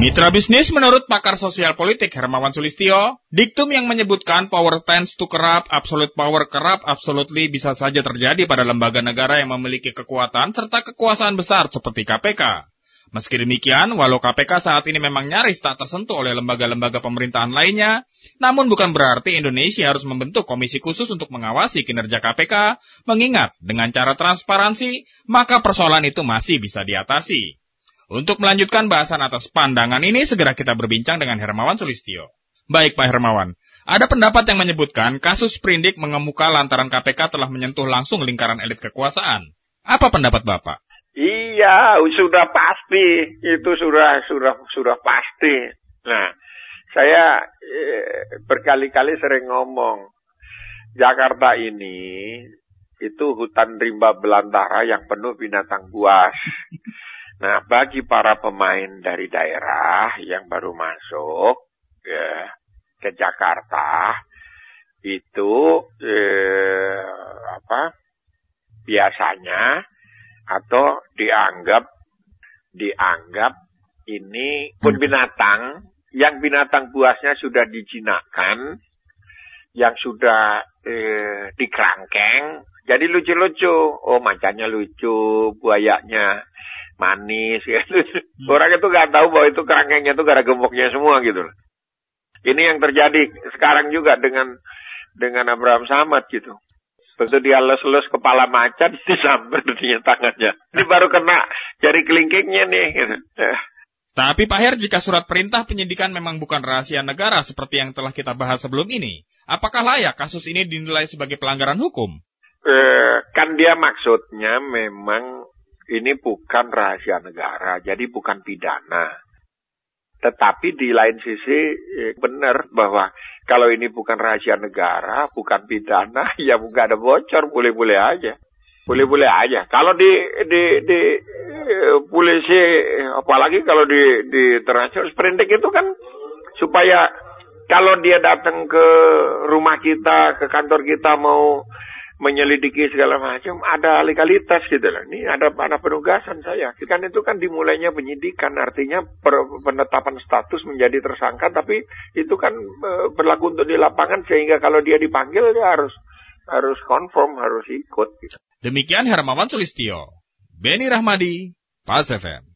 Mitra bisnis menurut pakar sosial politik Hermawan Sulistio, diktum yang menyebutkan power tends to corrupt, absolute power corrupt, absolutely bisa saja terjadi pada lembaga negara yang memiliki kekuatan serta kekuasaan besar seperti KPK. Meski demikian, walau KPK saat ini memang nyaris tak tersentuh oleh lembaga-lembaga pemerintahan lainnya, namun bukan berarti Indonesia harus membentuk komisi khusus untuk mengawasi kinerja KPK, mengingat dengan cara transparansi, maka persoalan itu masih bisa diatasi. Untuk melanjutkan bahasan atas pandangan ini, segera kita berbincang dengan Hermawan Sulistio. Baik Pak Hermawan, ada pendapat yang menyebutkan kasus Prindik mengemuka lantaran KPK telah menyentuh langsung lingkaran elit kekuasaan. Apa pendapat Bapak? Iya, sudah pasti. Itu sudah sudah sudah pasti. Nah, saya eh, berkali-kali sering ngomong Jakarta ini itu hutan rimba belantara yang penuh binatang buas. Nah, bagi para pemain dari daerah yang baru masuk ya, ke Jakarta itu eh, apa? Biasanya atau dianggap dianggap ini pun binatang yang binatang buasnya sudah dijinakkan, yang sudah eh, dikerangkeng, jadi lucu-lucu. Oh macannya lucu, buayanya manis. Ya. Hmm. Orang itu nggak tahu bahwa itu kerangkengnya itu gara gemboknya semua gitu. Ini yang terjadi sekarang juga dengan dengan Abraham Samad gitu. Begitu dia les-les kepala macan, disambar dunia tangannya. Ini baru kena jari kelingkingnya nih. Gitu. Ya. Tapi Pak Her, jika surat perintah penyidikan memang bukan rahasia negara seperti yang telah kita bahas sebelum ini, apakah layak kasus ini dinilai sebagai pelanggaran hukum? Eh, kan dia maksudnya memang ini bukan rahasia negara, jadi bukan pidana. Tetapi di lain sisi eh, benar bahwa kalau ini bukan rahasia negara, bukan pidana, ya bukan ada bocor, boleh-boleh aja. Boleh-boleh aja. Kalau di di di eh, polisi apalagi kalau di di internasional sprinting itu kan supaya kalau dia datang ke rumah kita, ke kantor kita mau menyelidiki segala macam ada legalitas gitu loh. Ini ada ada penugasan saya. Kan itu kan dimulainya penyidikan artinya per, penetapan status menjadi tersangka tapi itu kan e, berlaku untuk di lapangan sehingga kalau dia dipanggil dia harus harus konform harus ikut. Gitu. Demikian Hermawan Sulistio, Beni Rahmadi, Pas FM.